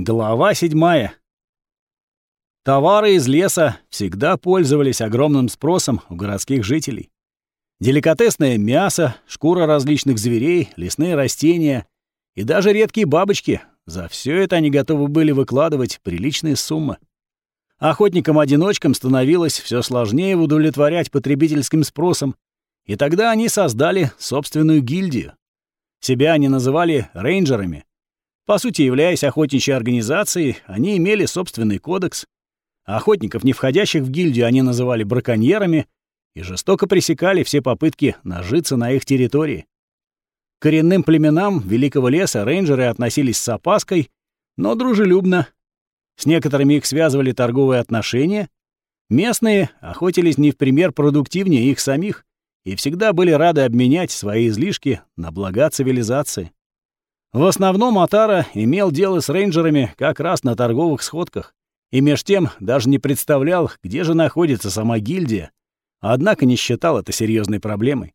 Глава седьмая. Товары из леса всегда пользовались огромным спросом у городских жителей. Деликатесное мясо, шкура различных зверей, лесные растения и даже редкие бабочки — за все это они готовы были выкладывать приличные суммы. Охотникам-одиночкам становилось все сложнее удовлетворять потребительским спросом, и тогда они создали собственную гильдию. Себя они называли рейнджерами, по сути, являясь охотничьей организацией, они имели собственный кодекс. охотников, не входящих в гильдию, они называли браконьерами и жестоко пресекали все попытки нажиться на их территории. К коренным племенам Великого леса рейнджеры относились с опаской, но дружелюбно. С некоторыми их связывали торговые отношения. Местные охотились не в пример продуктивнее их самих и всегда были рады обменять свои излишки на блага цивилизации. В основном Атара имел дело с рейнджерами как раз на торговых сходках, и меж тем даже не представлял, где же находится сама гильдия, однако не считал это серьезной проблемой.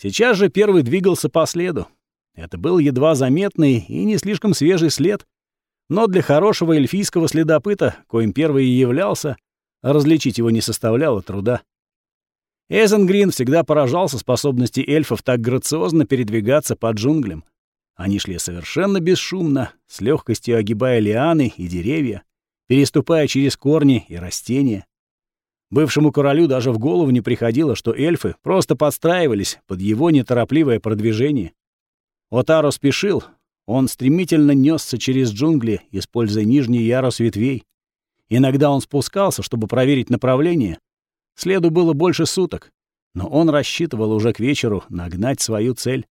Сейчас же первый двигался по следу. Это был едва заметный и не слишком свежий след, но для хорошего эльфийского следопыта, коим первый и являлся, различить его не составляло труда. Эзенгрин всегда поражался способности эльфов так грациозно передвигаться по джунглям. Они шли совершенно бесшумно, с легкостью огибая лианы и деревья, переступая через корни и растения. Бывшему королю даже в голову не приходило, что эльфы просто подстраивались под его неторопливое продвижение. Отаро спешил, он стремительно несся через джунгли, используя нижний ярус ветвей. Иногда он спускался, чтобы проверить направление. Следу было больше суток, но он рассчитывал уже к вечеру нагнать свою цель.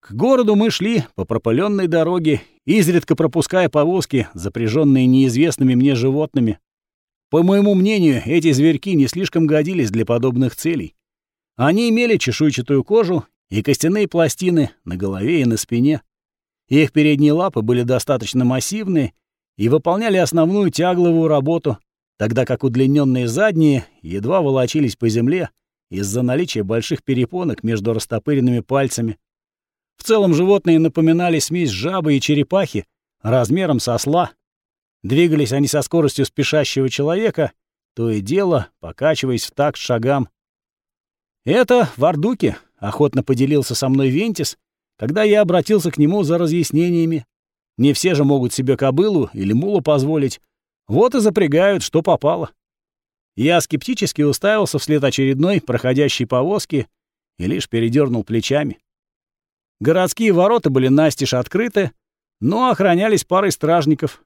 К городу мы шли по пропыленной дороге, изредка пропуская повозки, запряженные неизвестными мне животными. По моему мнению, эти зверьки не слишком годились для подобных целей. Они имели чешуйчатую кожу и костяные пластины на голове и на спине. Их передние лапы были достаточно массивные и выполняли основную тягловую работу, тогда как удлиненные задние едва волочились по земле из-за наличия больших перепонок между растопыренными пальцами. В целом животные напоминали смесь жабы и черепахи размером со осла. Двигались они со скоростью спешащего человека, то и дело, покачиваясь в такт шагам. «Это Вардуки», — охотно поделился со мной Вентис, когда я обратился к нему за разъяснениями. Не все же могут себе кобылу или мулу позволить. Вот и запрягают, что попало. Я скептически уставился вслед очередной проходящей повозки и лишь передернул плечами. Городские ворота были настежь открыты, но охранялись парой стражников.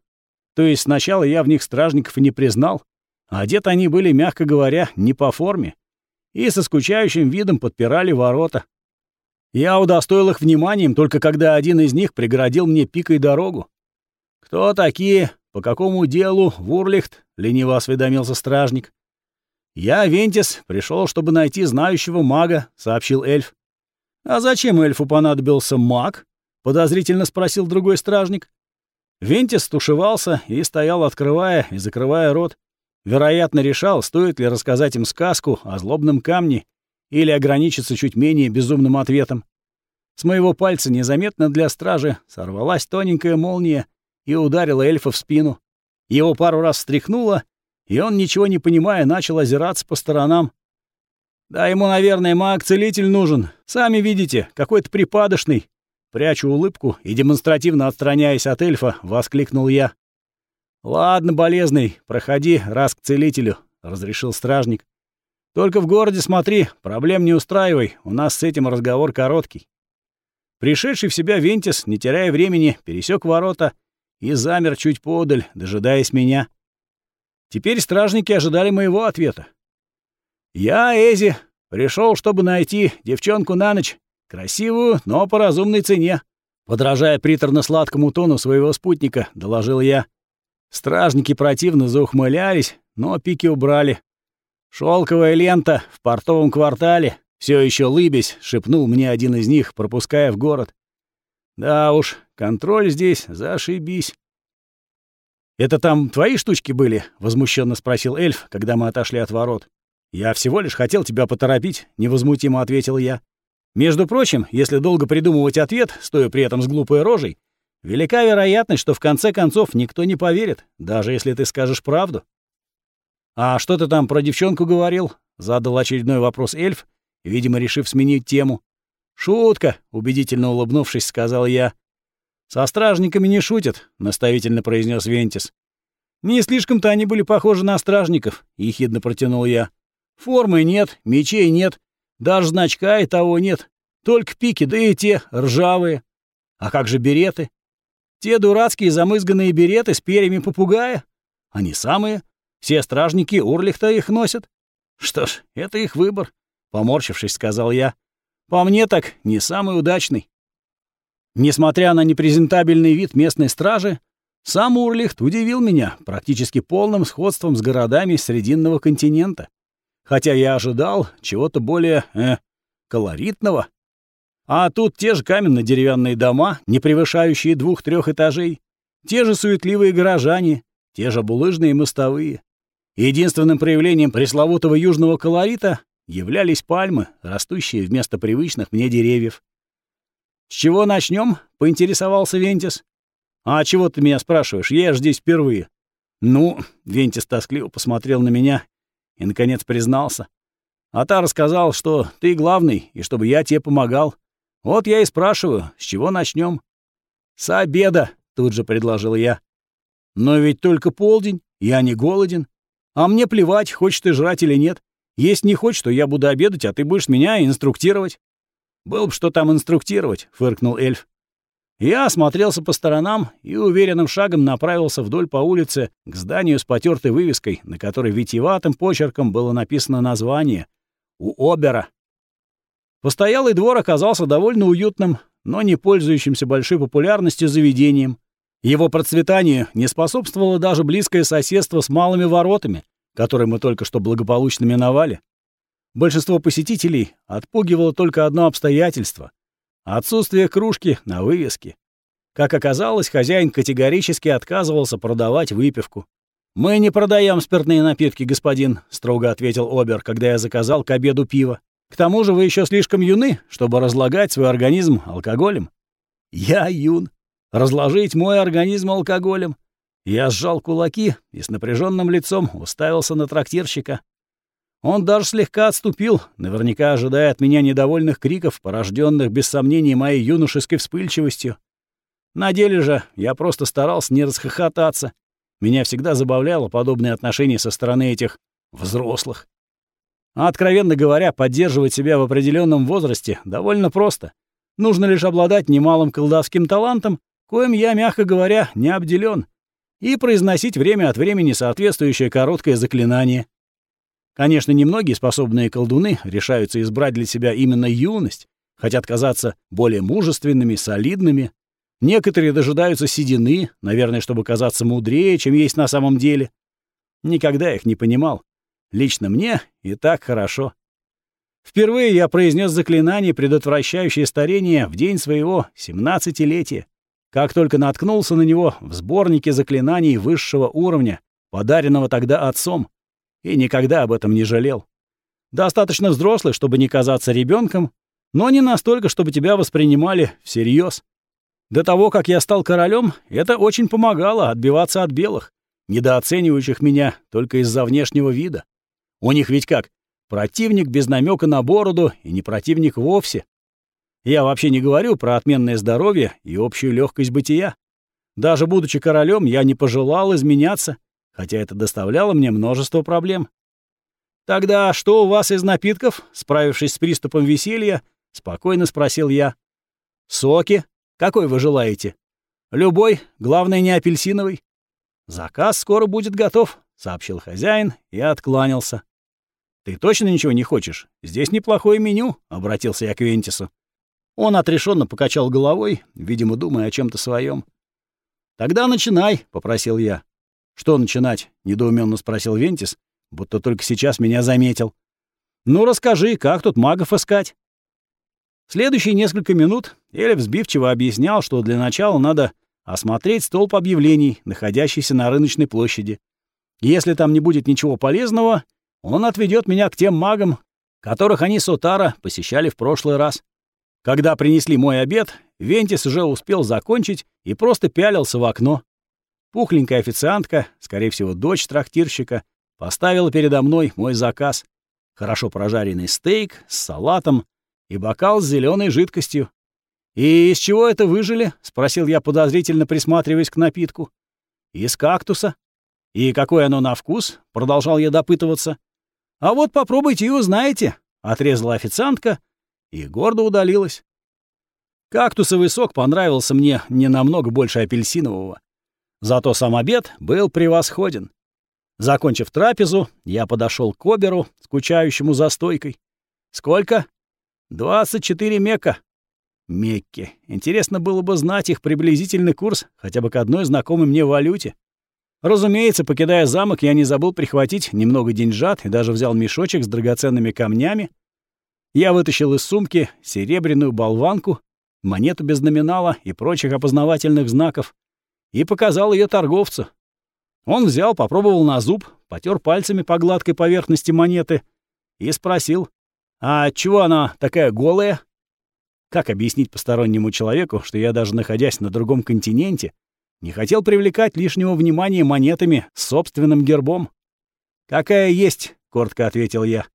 То есть сначала я в них стражников и не признал, а одеты они были, мягко говоря, не по форме, и со скучающим видом подпирали ворота. Я удостоил их вниманием только когда один из них преградил мне пикой дорогу. «Кто такие? По какому делу, Вурлихт?» — лениво осведомился стражник. «Я, Вентис, пришел, чтобы найти знающего мага», — сообщил эльф. «А зачем эльфу понадобился маг?» — подозрительно спросил другой стражник. Вентис стушевался и стоял, открывая и закрывая рот. Вероятно, решал, стоит ли рассказать им сказку о злобном камне или ограничиться чуть менее безумным ответом. С моего пальца незаметно для стражи сорвалась тоненькая молния и ударила эльфа в спину. Его пару раз встряхнуло, и он, ничего не понимая, начал озираться по сторонам. Да ему, наверное, маг-целитель нужен. Сами видите, какой-то припадочный. Прячу улыбку и, демонстративно отстраняясь от эльфа, воскликнул я. «Ладно, болезный, проходи раз к целителю», — разрешил стражник. «Только в городе смотри, проблем не устраивай, у нас с этим разговор короткий». Пришедший в себя Вентис, не теряя времени, пересек ворота и замер чуть подаль, дожидаясь меня. Теперь стражники ожидали моего ответа. «Я, Эзи, пришел, чтобы найти девчонку на ночь, красивую, но по разумной цене», подражая приторно-сладкому тону своего спутника, доложил я. Стражники противно заухмылялись, но пики убрали. Шелковая лента в портовом квартале, все еще лыбясь, шепнул мне один из них, пропуская в город. Да уж, контроль здесь, зашибись. «Это там твои штучки были?» — возмущенно спросил эльф, когда мы отошли от ворот. «Я всего лишь хотел тебя поторопить», — невозмутимо ответил я. Между прочим, если долго придумывать ответ, стоя при этом с глупой рожей, Велика вероятность, что в конце концов никто не поверит, даже если ты скажешь правду. «А что ты там про девчонку говорил?» — задал очередной вопрос эльф, видимо, решив сменить тему. «Шутка», — убедительно улыбнувшись, сказал я. «Со стражниками не шутят», — наставительно произнес Вентис. «Не слишком-то они были похожи на стражников», — ехидно протянул я. «Формы нет, мечей нет, даже значка и того нет. Только пики, да и те ржавые. А как же береты? Те дурацкие замызганные береты с перьями попугая? Они самые. Все стражники Урлихта их носят. Что ж, это их выбор, поморщившись, сказал я. По мне так не самый удачный. Несмотря на непрезентабельный вид местной стражи, сам Урлихт удивил меня практически полным сходством с городами Срединного континента. Хотя я ожидал чего-то более, э, колоритного. А тут те же каменно-деревянные дома, не превышающие двух-трех этажей, те же суетливые горожане, те же булыжные мостовые. Единственным проявлением пресловутого южного колорита являлись пальмы, растущие вместо привычных мне деревьев. «С чего начнем? поинтересовался Вентис. «А чего ты меня спрашиваешь? Я же здесь впервые». «Ну...» — Вентис тоскливо посмотрел на меня и, наконец, признался. «А та рассказал, что ты главный, и чтобы я тебе помогал. Вот я и спрашиваю, с чего начнем? С обеда, тут же предложил я. Но ведь только полдень, я не голоден. А мне плевать, хочешь ты жрать или нет. Если не хочешь, то я буду обедать, а ты будешь меня инструктировать. Был бы что там инструктировать, фыркнул эльф. Я осмотрелся по сторонам и уверенным шагом направился вдоль по улице к зданию с потертой вывеской, на которой витиеватым почерком было написано название «У Обера». Постоялый двор оказался довольно уютным, но не пользующимся большой популярностью заведением. Его процветанию не способствовало даже близкое соседство с малыми воротами, которые мы только что благополучно миновали. Большинство посетителей отпугивало только одно обстоятельство — отсутствие кружки на вывеске. Как оказалось, хозяин категорически отказывался продавать выпивку. «Мы не продаем спиртные напитки, господин», — строго ответил Обер, когда я заказал к обеду пиво. К тому же вы еще слишком юны, чтобы разлагать свой организм алкоголем. Я юн. Разложить мой организм алкоголем. Я сжал кулаки и с напряженным лицом уставился на трактирщика. Он даже слегка отступил, наверняка ожидая от меня недовольных криков, порожденных без сомнений моей юношеской вспыльчивостью. На деле же я просто старался не расхохотаться. Меня всегда забавляло подобное отношение со стороны этих взрослых. А откровенно говоря, поддерживать себя в определенном возрасте довольно просто. Нужно лишь обладать немалым колдовским талантом, коим я, мягко говоря, не обделен, и произносить время от времени соответствующее короткое заклинание. Конечно, немногие способные колдуны решаются избрать для себя именно юность, хотят казаться более мужественными, солидными. Некоторые дожидаются седины, наверное, чтобы казаться мудрее, чем есть на самом деле. Никогда их не понимал. Лично мне и так хорошо. Впервые я произнес заклинание, предотвращающее старение, в день своего семнадцатилетия. Как только наткнулся на него в сборнике заклинаний высшего уровня, подаренного тогда отцом, и никогда об этом не жалел. Достаточно взрослый, чтобы не казаться ребенком, но не настолько, чтобы тебя воспринимали всерьез. До того, как я стал королем, это очень помогало отбиваться от белых, недооценивающих меня только из-за внешнего вида. У них ведь как? Противник без намека на бороду и не противник вовсе. Я вообще не говорю про отменное здоровье и общую легкость бытия. Даже будучи королем, я не пожелал изменяться, хотя это доставляло мне множество проблем. «Тогда что у вас из напитков?» Справившись с приступом веселья, спокойно спросил я. «Соки? Какой вы желаете?» «Любой, главное, не апельсиновый». «Заказ скоро будет готов», — сообщил хозяин и откланялся. «Ты точно ничего не хочешь? Здесь неплохое меню», — обратился я к Вентису. Он отрешенно покачал головой, видимо, думая о чем то своем. «Тогда начинай», — попросил я. «Что начинать?» — недоуменно спросил Вентис, будто только сейчас меня заметил. «Ну, расскажи, как тут магов искать?» Следующие несколько минут Эльф сбивчиво объяснял, что для начала надо осмотреть столб объявлений, находящийся на рыночной площади. Если там не будет ничего полезного, он отведет меня к тем магам, которых они с Отара посещали в прошлый раз. Когда принесли мой обед, Вентис уже успел закончить и просто пялился в окно. Пухленькая официантка, скорее всего, дочь трактирщика, поставила передо мной мой заказ. Хорошо прожаренный стейк с салатом и бокал с зеленой жидкостью. «И из чего это выжили?» — спросил я, подозрительно присматриваясь к напитку. «Из кактуса». «И какое оно на вкус?» — продолжал я допытываться. «А вот попробуйте и узнаете», — отрезала официантка и гордо удалилась. Кактусовый сок понравился мне не намного больше апельсинового. Зато сам обед был превосходен. Закончив трапезу, я подошел к Оберу, скучающему за стойкой. «Сколько?» «Двадцать четыре мека», Мекки. Интересно было бы знать их приблизительный курс хотя бы к одной знакомой мне валюте. Разумеется, покидая замок, я не забыл прихватить немного деньжат и даже взял мешочек с драгоценными камнями. Я вытащил из сумки серебряную болванку, монету без номинала и прочих опознавательных знаков и показал ее торговцу. Он взял, попробовал на зуб, потер пальцами по гладкой поверхности монеты и спросил, «А чего она такая голая?» Как объяснить постороннему человеку, что я даже находясь на другом континенте, не хотел привлекать лишнего внимания монетами с собственным гербом? «Какая есть», — коротко ответил я.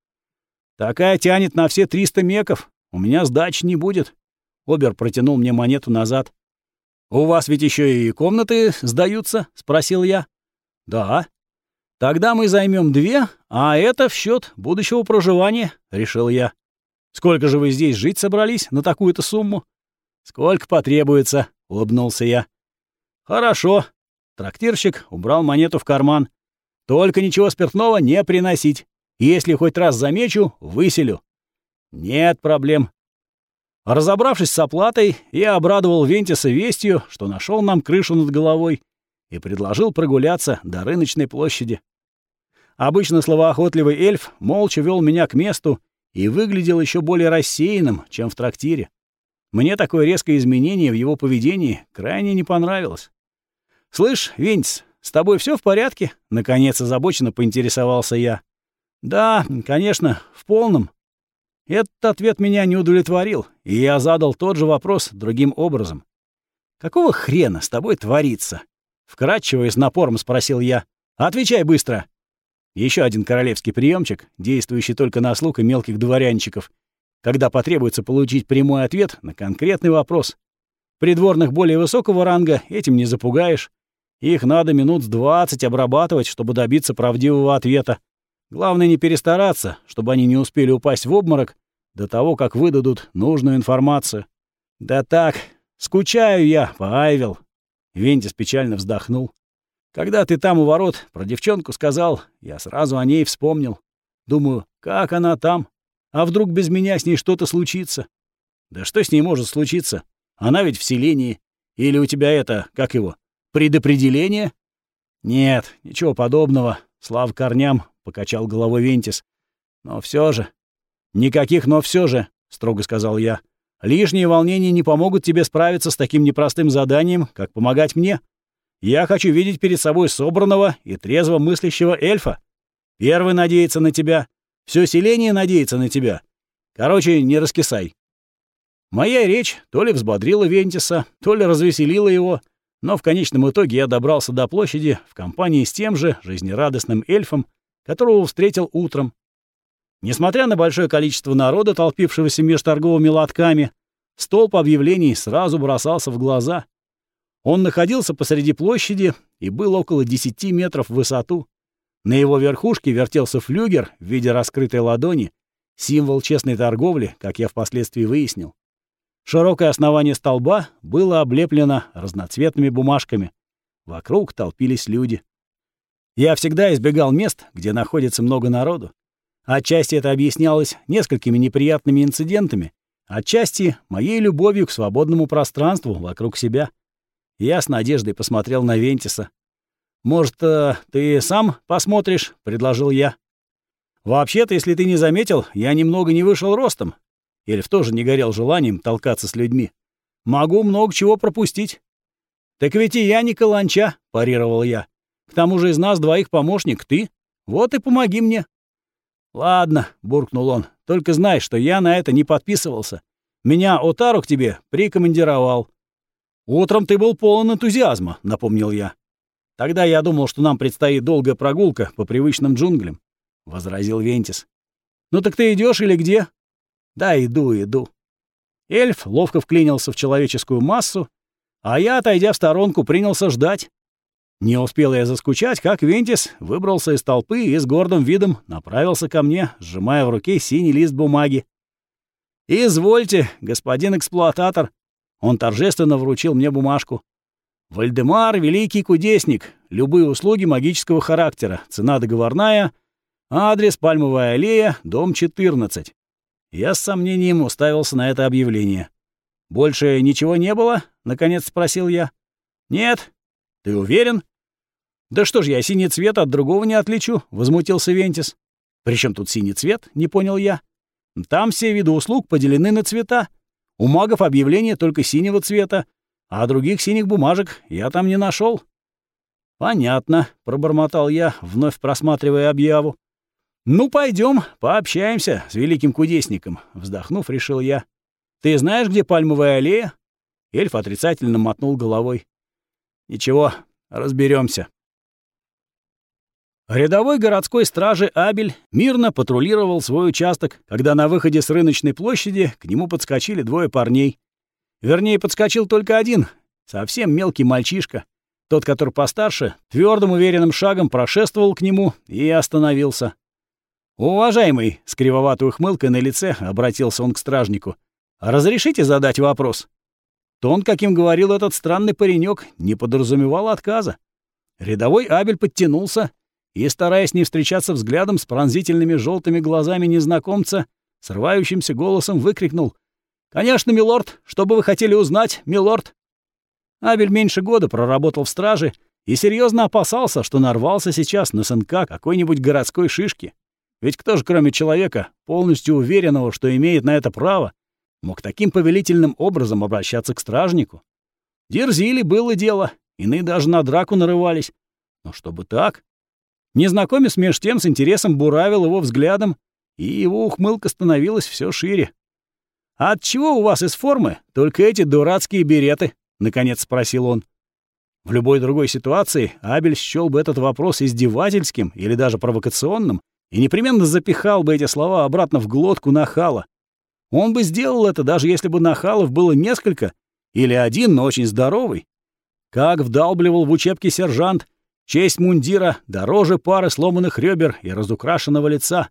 «Такая тянет на все триста меков. У меня сдачи не будет». Обер протянул мне монету назад. «У вас ведь еще и комнаты сдаются?» — спросил я. «Да». «Тогда мы займем две, а это в счет будущего проживания», — решил я. Сколько же вы здесь жить собрались на такую-то сумму? Сколько потребуется, улыбнулся я. Хорошо. Трактирщик убрал монету в карман. Только ничего спиртного не приносить. Если хоть раз замечу, выселю. Нет проблем. Разобравшись с оплатой, я обрадовал Вентиса вестью, что нашел нам крышу над головой, и предложил прогуляться до рыночной площади. Обычно словоохотливый эльф молча вел меня к месту, и выглядел еще более рассеянным, чем в трактире. Мне такое резкое изменение в его поведении крайне не понравилось. «Слышь, Винтис, с тобой все в порядке?» — наконец озабоченно поинтересовался я. «Да, конечно, в полном». Этот ответ меня не удовлетворил, и я задал тот же вопрос другим образом. «Какого хрена с тобой творится?» Вкратчиво напором спросил я. «Отвечай быстро!» Еще один королевский приемчик, действующий только на слуг и мелких дворянчиков, когда потребуется получить прямой ответ на конкретный вопрос. Придворных более высокого ранга этим не запугаешь. Их надо минут двадцать обрабатывать, чтобы добиться правдивого ответа. Главное не перестараться, чтобы они не успели упасть в обморок до того, как выдадут нужную информацию. «Да так, скучаю я по Айвел». Вентис печально вздохнул. Когда ты там у ворот про девчонку сказал, я сразу о ней вспомнил. Думаю, как она там? А вдруг без меня с ней что-то случится? Да что с ней может случиться? Она ведь в селении. Или у тебя это, как его, предопределение? Нет, ничего подобного. Слав корням, покачал головой Вентис. Но все же... Никаких «но все же», — строго сказал я. Лишние волнения не помогут тебе справиться с таким непростым заданием, как помогать мне. Я хочу видеть перед собой собранного и трезво мыслящего эльфа. Первый надеется на тебя. Все селение надеется на тебя. Короче, не раскисай. Моя речь то ли взбодрила Вентиса, то ли развеселила его, но в конечном итоге я добрался до площади в компании с тем же жизнерадостным эльфом, которого встретил утром. Несмотря на большое количество народа, толпившегося между торговыми лотками, столб объявлений сразу бросался в глаза — он находился посреди площади и был около 10 метров в высоту. На его верхушке вертелся флюгер в виде раскрытой ладони, символ честной торговли, как я впоследствии выяснил. Широкое основание столба было облеплено разноцветными бумажками. Вокруг толпились люди. Я всегда избегал мест, где находится много народу. Отчасти это объяснялось несколькими неприятными инцидентами, отчасти моей любовью к свободному пространству вокруг себя. Я с надеждой посмотрел на Вентиса. «Может, э, ты сам посмотришь?» — предложил я. «Вообще-то, если ты не заметил, я немного не вышел ростом. Эльф тоже не горел желанием толкаться с людьми. Могу много чего пропустить». «Так ведь и я не каланча», — парировал я. «К тому же из нас двоих помощник ты. Вот и помоги мне». «Ладно», — буркнул он, — «только знай, что я на это не подписывался. Меня Отару к тебе прикомандировал. Утром ты был полон энтузиазма, напомнил я. Тогда я думал, что нам предстоит долгая прогулка по привычным джунглям, возразил Вентис. Ну так ты идешь или где? Да, иду, иду. Эльф ловко вклинился в человеческую массу, а я, отойдя в сторонку, принялся ждать. Не успел я заскучать, как Вентис выбрался из толпы и с гордым видом направился ко мне, сжимая в руке синий лист бумаги. «Извольте, господин эксплуататор!» Он торжественно вручил мне бумажку. «Вальдемар — великий кудесник. Любые услуги магического характера. Цена договорная. Адрес Пальмовая аллея, дом 14». Я с сомнением уставился на это объявление. «Больше ничего не было?» — наконец спросил я. «Нет. Ты уверен?» «Да что ж я синий цвет от другого не отличу», — возмутился Вентис. «При чем тут синий цвет?» — не понял я. «Там все виды услуг поделены на цвета. У магов объявление только синего цвета, а других синих бумажек я там не нашел. «Понятно», — пробормотал я, вновь просматривая объяву. «Ну, пойдем, пообщаемся с великим кудесником», — вздохнув, решил я. «Ты знаешь, где пальмовая аллея?» Эльф отрицательно мотнул головой. «Ничего, разберемся. Рядовой городской стражи Абель мирно патрулировал свой участок, когда на выходе с рыночной площади к нему подскочили двое парней. Вернее, подскочил только один, совсем мелкий мальчишка. Тот, который постарше, твердым уверенным шагом прошествовал к нему и остановился. «Уважаемый», — с кривоватой ухмылкой на лице обратился он к стражнику, «разрешите задать вопрос?» Тон, каким говорил этот странный паренек, не подразумевал отказа. Рядовой Абель подтянулся и, стараясь не встречаться взглядом с пронзительными желтыми глазами незнакомца, срывающимся голосом выкрикнул «Конечно, милорд! Что бы вы хотели узнать, милорд?» Абель меньше года проработал в страже и серьезно опасался, что нарвался сейчас на сынка какой-нибудь городской шишки. Ведь кто же, кроме человека, полностью уверенного, что имеет на это право, мог таким повелительным образом обращаться к стражнику? Дерзили было дело, иные даже на драку нарывались. Но чтобы так, Незнакомец меж тем с интересом буравил его взглядом, и его ухмылка становилась все шире. «А от чего у вас из формы только эти дурацкие береты?» — наконец спросил он. В любой другой ситуации Абель счёл бы этот вопрос издевательским или даже провокационным и непременно запихал бы эти слова обратно в глотку нахала. Он бы сделал это, даже если бы нахалов было несколько или один, но очень здоровый. Как вдалбливал в учебке сержант — Честь мундира дороже пары сломанных ребер и разукрашенного лица.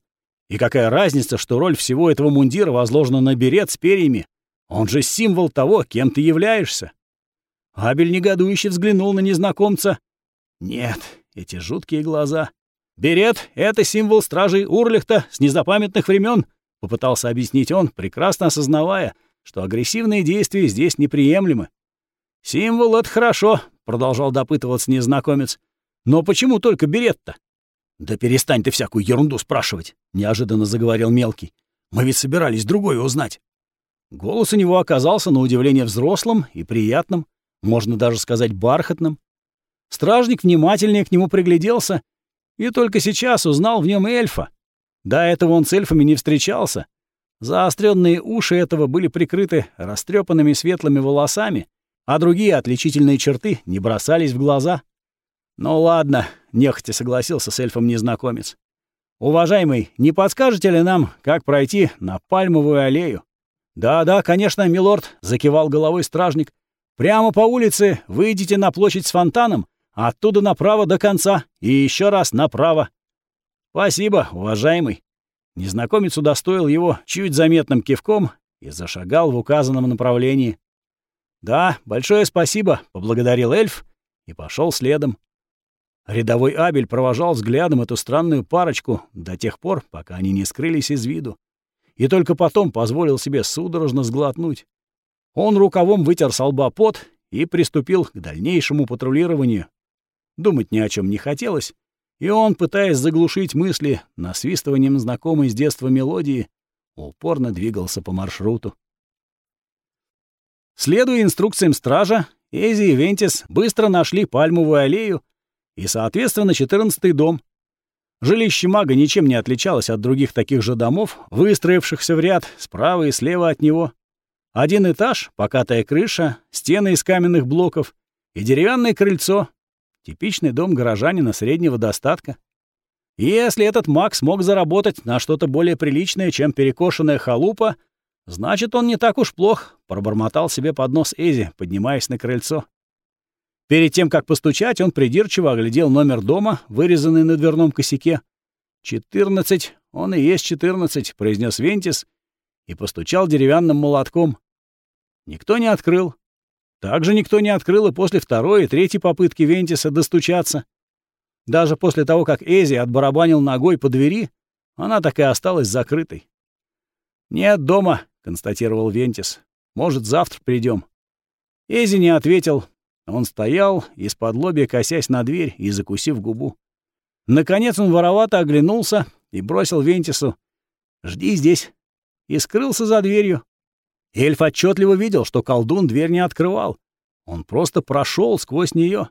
И какая разница, что роль всего этого мундира возложена на берет с перьями? Он же символ того, кем ты являешься. Абель негодующе взглянул на незнакомца. Нет, эти жуткие глаза. Берет — это символ стражей Урлихта с незапамятных времен, попытался объяснить он, прекрасно осознавая, что агрессивные действия здесь неприемлемы. «Символ — это хорошо», — продолжал допытываться незнакомец. Но почему только берет-то? Да перестань ты всякую ерунду спрашивать, неожиданно заговорил мелкий. Мы ведь собирались другое узнать. Голос у него оказался на удивление взрослым и приятным, можно даже сказать бархатным. Стражник внимательнее к нему пригляделся и только сейчас узнал в нем эльфа. До этого он с эльфами не встречался. Заостренные уши этого были прикрыты растрепанными светлыми волосами, а другие отличительные черты не бросались в глаза. «Ну ладно», — нехотя согласился с эльфом незнакомец. «Уважаемый, не подскажете ли нам, как пройти на Пальмовую аллею?» «Да-да, конечно, милорд», — закивал головой стражник. «Прямо по улице выйдите на площадь с фонтаном, оттуда направо до конца и еще раз направо». «Спасибо, уважаемый». Незнакомец удостоил его чуть заметным кивком и зашагал в указанном направлении. «Да, большое спасибо», — поблагодарил эльф и пошел следом. Рядовой Абель провожал взглядом эту странную парочку до тех пор, пока они не скрылись из виду, и только потом позволил себе судорожно сглотнуть. Он рукавом вытер с лба пот и приступил к дальнейшему патрулированию. Думать ни о чем не хотелось, и он, пытаясь заглушить мысли насвистыванием знакомой с детства мелодии, упорно двигался по маршруту. Следуя инструкциям стража, Эзи и Вентис быстро нашли пальмовую аллею и, соответственно, четырнадцатый дом. Жилище мага ничем не отличалось от других таких же домов, выстроившихся в ряд справа и слева от него. Один этаж, покатая крыша, стены из каменных блоков и деревянное крыльцо. Типичный дом горожанина среднего достатка. Если этот маг смог заработать на что-то более приличное, чем перекошенная халупа, значит, он не так уж плох, пробормотал себе под нос Эзи, поднимаясь на крыльцо. Перед тем, как постучать, он придирчиво оглядел номер дома, вырезанный на дверном косяке. «Четырнадцать, он и есть четырнадцать», — произнес Вентис и постучал деревянным молотком. Никто не открыл. Также никто не открыл и после второй и третьей попытки Вентиса достучаться. Даже после того, как Эзи отбарабанил ногой по двери, она так и осталась закрытой. «Нет дома», — констатировал Вентис. «Может, завтра придем. Эзи не ответил, он стоял, из-под лобья косясь на дверь и закусив губу. Наконец он воровато оглянулся и бросил Вентису «Жди здесь» и скрылся за дверью. Эльф отчетливо видел, что колдун дверь не открывал. Он просто прошел сквозь нее.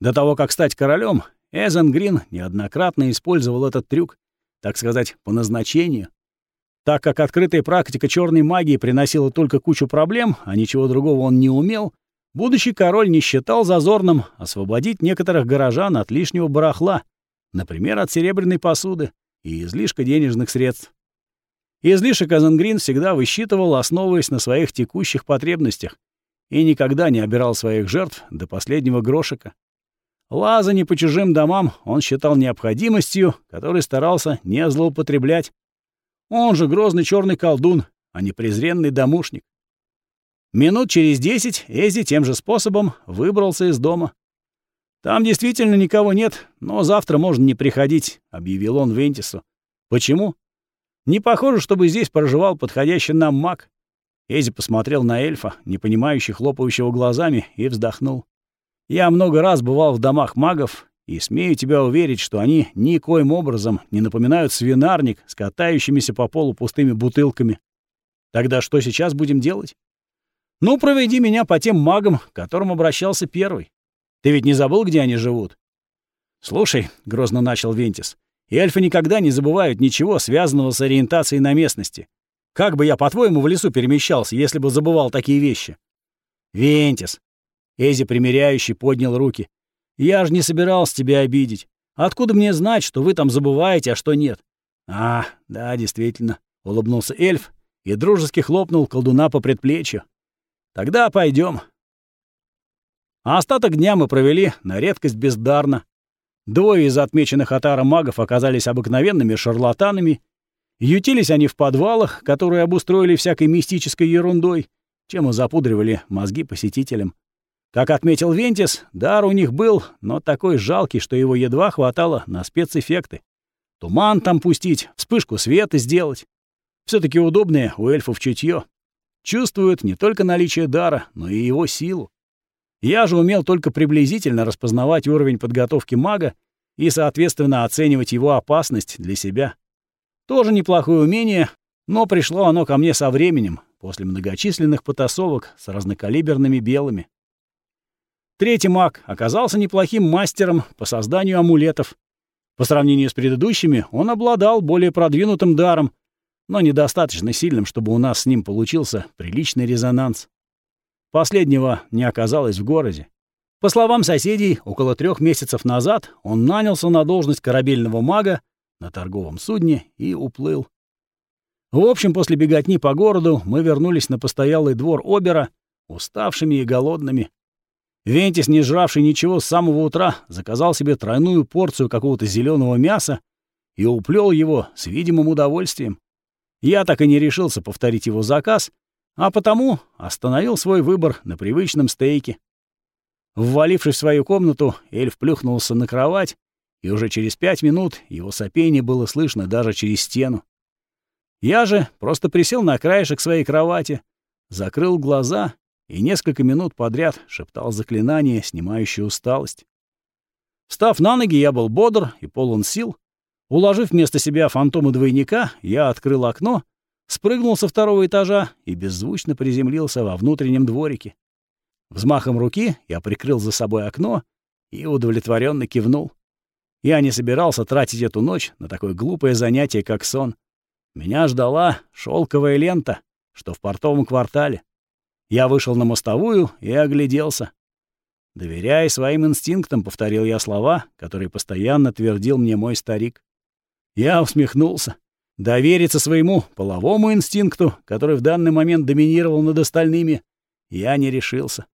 До того, как стать королем, Эзен Грин неоднократно использовал этот трюк, так сказать, по назначению. Так как открытая практика черной магии приносила только кучу проблем, а ничего другого он не умел, Будущий король не считал зазорным освободить некоторых горожан от лишнего барахла, например, от серебряной посуды и излишка денежных средств. Излишек Азенгрин всегда высчитывал, основываясь на своих текущих потребностях, и никогда не обирал своих жертв до последнего грошика. Лазание по чужим домам он считал необходимостью, которой старался не злоупотреблять. Он же грозный черный колдун, а не презренный домушник. Минут через десять Эзи тем же способом выбрался из дома. «Там действительно никого нет, но завтра можно не приходить», — объявил он Вентису. «Почему?» «Не похоже, чтобы здесь проживал подходящий нам маг». Эзи посмотрел на эльфа, непонимающе хлопающего глазами, и вздохнул. «Я много раз бывал в домах магов, и смею тебя уверить, что они никоим образом не напоминают свинарник с катающимися по полу пустыми бутылками. Тогда что сейчас будем делать?» Ну, проведи меня по тем магам, к которым обращался первый. Ты ведь не забыл, где они живут? Слушай, — грозно начал Вентис, — эльфы никогда не забывают ничего, связанного с ориентацией на местности. Как бы я, по-твоему, в лесу перемещался, если бы забывал такие вещи? Вентис. Эзи, примиряющий, поднял руки. Я же не собирался тебя обидеть. Откуда мне знать, что вы там забываете, а что нет? А, да, действительно, — улыбнулся эльф и дружески хлопнул колдуна по предплечью. Тогда пойдем. А остаток дня мы провели на редкость бездарно. Двое из отмеченных Атара магов оказались обыкновенными шарлатанами. Ютились они в подвалах, которые обустроили всякой мистической ерундой, чем и запудривали мозги посетителям. Как отметил Вентис, дар у них был, но такой жалкий, что его едва хватало на спецэффекты. Туман там пустить, вспышку света сделать. все таки удобнее у эльфов чутье. Чувствуют не только наличие дара, но и его силу. Я же умел только приблизительно распознавать уровень подготовки мага и, соответственно, оценивать его опасность для себя. Тоже неплохое умение, но пришло оно ко мне со временем, после многочисленных потасовок с разнокалиберными белыми. Третий маг оказался неплохим мастером по созданию амулетов. По сравнению с предыдущими, он обладал более продвинутым даром, но недостаточно сильным, чтобы у нас с ним получился приличный резонанс. Последнего не оказалось в городе. По словам соседей, около трех месяцев назад он нанялся на должность корабельного мага на торговом судне и уплыл. В общем, после беготни по городу мы вернулись на постоялый двор Обера, уставшими и голодными. Вентис, не жравший ничего с самого утра, заказал себе тройную порцию какого-то зеленого мяса и уплел его с видимым удовольствием. Я так и не решился повторить его заказ, а потому остановил свой выбор на привычном стейке. Ввалившись в свою комнату, эльф плюхнулся на кровать, и уже через пять минут его сопение было слышно даже через стену. Я же просто присел на краешек своей кровати, закрыл глаза и несколько минут подряд шептал заклинание, снимающее усталость. Встав на ноги, я был бодр и полон сил, Уложив вместо себя фантома двойника, я открыл окно, спрыгнул со второго этажа и беззвучно приземлился во внутреннем дворике. Взмахом руки я прикрыл за собой окно и удовлетворенно кивнул. Я не собирался тратить эту ночь на такое глупое занятие, как сон. Меня ждала шелковая лента, что в портовом квартале. Я вышел на мостовую и огляделся. «Доверяй своим инстинктам», — повторил я слова, которые постоянно твердил мне мой старик. Я усмехнулся. Довериться своему половому инстинкту, который в данный момент доминировал над остальными, я не решился.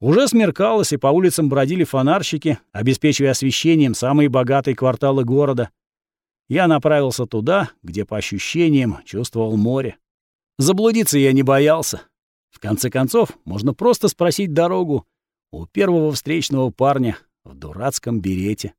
Уже смеркалось, и по улицам бродили фонарщики, обеспечивая освещением самые богатые кварталы города. Я направился туда, где, по ощущениям, чувствовал море. Заблудиться я не боялся. В конце концов, можно просто спросить дорогу у первого встречного парня в дурацком берете.